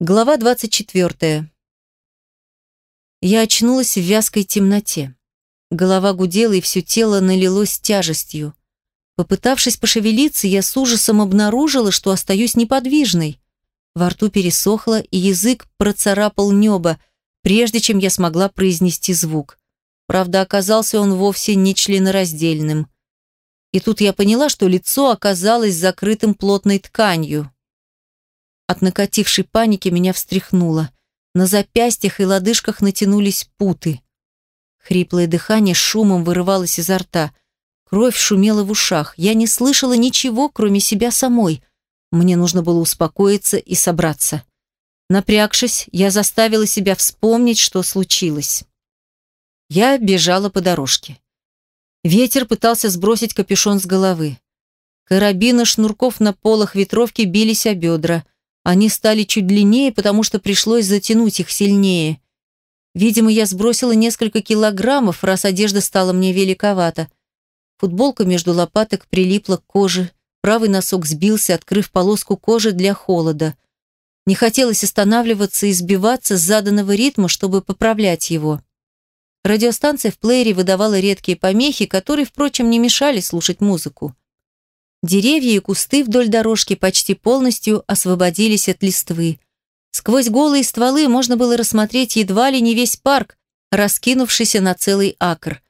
Глава 24. Я очнулась в вязкой темноте. Голова гудела, и все тело налилось тяжестью. Попытавшись пошевелиться, я с ужасом обнаружила, что остаюсь неподвижной. Во рту пересохло, и язык процарапал небо, прежде чем я смогла произнести звук. Правда, оказался он вовсе не членораздельным. И тут я поняла, что лицо оказалось закрытым плотной тканью. От накатившей паники меня встряхнуло. На запястьях и лодыжках натянулись путы. Хриплое дыхание шумом вырывалось изо рта. Кровь шумела в ушах. Я не слышала ничего, кроме себя самой. Мне нужно было успокоиться и собраться. Напрягшись, я заставила себя вспомнить, что случилось. Я бежала по дорожке. Ветер пытался сбросить капюшон с головы. Карабины шнурков на полах ветровки бились о бедра – они стали чуть длиннее, потому что пришлось затянуть их сильнее. Видимо, я сбросила несколько килограммов, раз одежда стала мне великовата. Футболка между лопаток прилипла к коже, правый носок сбился, открыв полоску кожи для холода. Не хотелось останавливаться и сбиваться с заданного ритма, чтобы поправлять его. Радиостанция в плеере выдавала редкие помехи, которые, впрочем, не мешали слушать музыку. Деревья и кусты вдоль дорожки почти полностью освободились от листвы. Сквозь голые стволы можно было рассмотреть едва ли не весь парк, раскинувшийся на целый акр.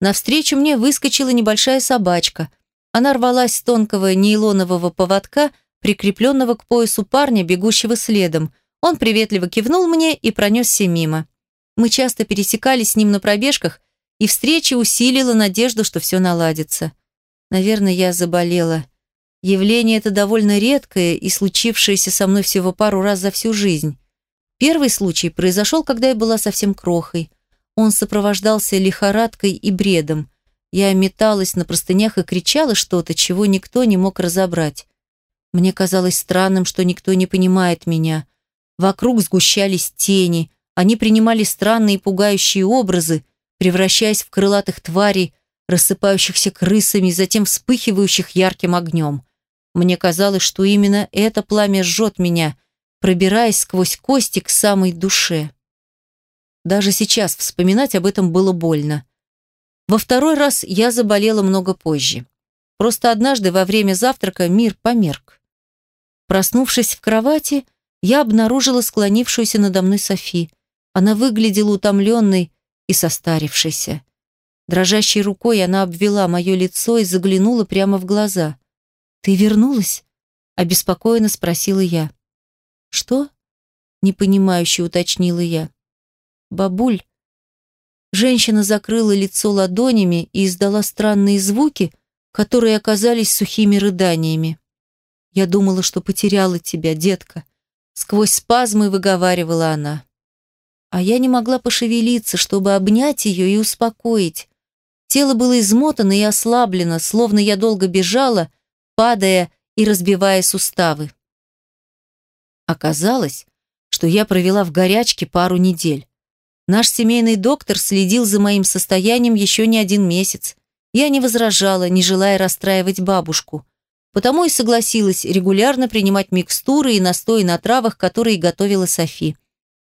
Навстречу мне выскочила небольшая собачка. Она рвалась с тонкого нейлонового поводка, прикрепленного к поясу парня, бегущего следом. Он приветливо кивнул мне и пронесся мимо. Мы часто пересекались с ним на пробежках, и встреча усилила надежду, что все наладится. Наверное, я заболела. Явление это довольно редкое и случившееся со мной всего пару раз за всю жизнь. Первый случай произошел, когда я была совсем крохой. Он сопровождался лихорадкой и бредом. Я металась на простынях и кричала что-то, чего никто не мог разобрать. Мне казалось странным, что никто не понимает меня. Вокруг сгущались тени, они принимали странные пугающие образы, превращаясь в крылатых тварей, рассыпающихся крысами, затем вспыхивающих ярким огнем. Мне казалось, что именно это пламя жжет меня, пробираясь сквозь кости к самой душе. Даже сейчас вспоминать об этом было больно. Во второй раз я заболела много позже. Просто однажды во время завтрака мир померк. Проснувшись в кровати, я обнаружила склонившуюся надо мной Софи. Она выглядела утомленной и состарившейся. Дрожащей рукой она обвела мое лицо и заглянула прямо в глаза. «Ты вернулась?» – обеспокоенно спросила я. «Что?» – непонимающе уточнила я. «Бабуль». Женщина закрыла лицо ладонями и издала странные звуки, которые оказались сухими рыданиями. «Я думала, что потеряла тебя, детка», – сквозь спазмы выговаривала она. А я не могла пошевелиться, чтобы обнять ее и успокоить. Тело было измотано и ослаблено, словно я долго бежала, падая и разбивая суставы. Оказалось, что я провела в горячке пару недель. Наш семейный доктор следил за моим состоянием еще не один месяц. Я не возражала, не желая расстраивать бабушку. Потому и согласилась регулярно принимать микстуры и настои на травах, которые готовила Софи.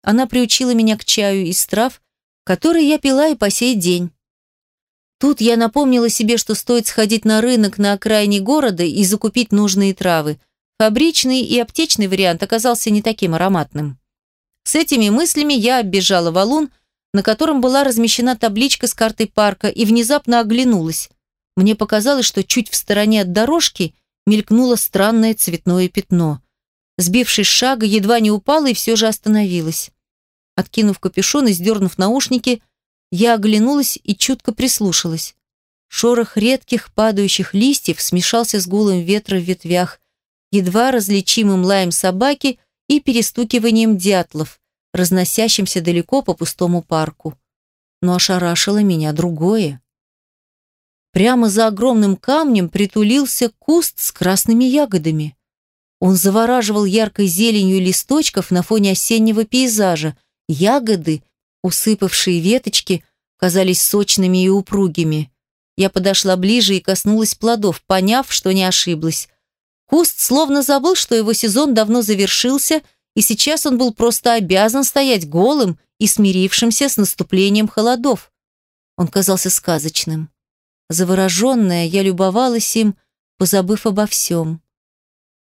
Она приучила меня к чаю из трав, которые я пила и по сей день. Тут я напомнила себе, что стоит сходить на рынок на окраине города и закупить нужные травы. Фабричный и аптечный вариант оказался не таким ароматным. С этими мыслями я оббежала валун, на котором была размещена табличка с картой парка, и внезапно оглянулась. Мне показалось, что чуть в стороне от дорожки мелькнуло странное цветное пятно. Сбившись с шага, едва не упала и все же остановилась. Откинув капюшон и сдернув наушники, я оглянулась и чутко прислушалась. Шорох редких падающих листьев смешался с гулом ветра в ветвях, едва различимым лаем собаки и перестукиванием дятлов, разносящимся далеко по пустому парку. Но ошарашило меня другое. Прямо за огромным камнем притулился куст с красными ягодами. Он завораживал яркой зеленью листочков на фоне осеннего пейзажа. Ягоды Усыпавшие веточки казались сочными и упругими. Я подошла ближе и коснулась плодов, поняв, что не ошиблась. Куст словно забыл, что его сезон давно завершился, и сейчас он был просто обязан стоять голым и смирившимся с наступлением холодов. Он казался сказочным. Завороженная, я любовалась им, позабыв обо всем.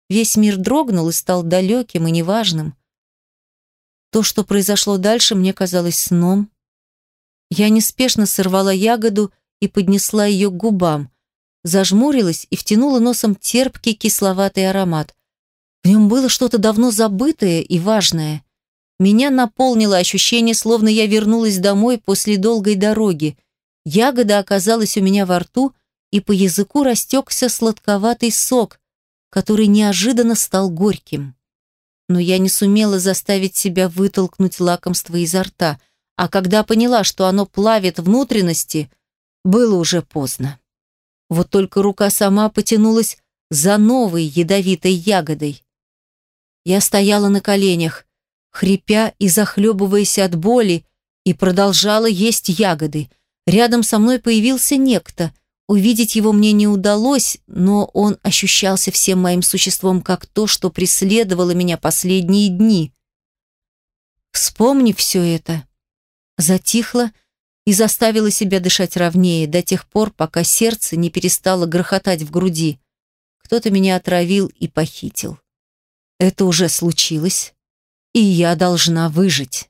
Весь мир дрогнул и стал далеким и неважным. То, что произошло дальше, мне казалось сном. Я неспешно сорвала ягоду и поднесла ее к губам, зажмурилась и втянула носом терпкий кисловатый аромат. В нем было что-то давно забытое и важное. Меня наполнило ощущение, словно я вернулась домой после долгой дороги. Ягода оказалась у меня во рту, и по языку растекся сладковатый сок, который неожиданно стал горьким. Но я не сумела заставить себя вытолкнуть лакомство изо рта, а когда поняла, что оно плавит внутренности, было уже поздно. Вот только рука сама потянулась за новой ядовитой ягодой. Я стояла на коленях, хрипя и захлебываясь от боли, и продолжала есть ягоды. Рядом со мной появился некто. Увидеть его мне не удалось, но он ощущался всем моим существом как то, что преследовало меня последние дни. Вспомнив все это, затихла и заставила себя дышать ровнее до тех пор, пока сердце не перестало грохотать в груди. Кто-то меня отравил и похитил. Это уже случилось, и я должна выжить.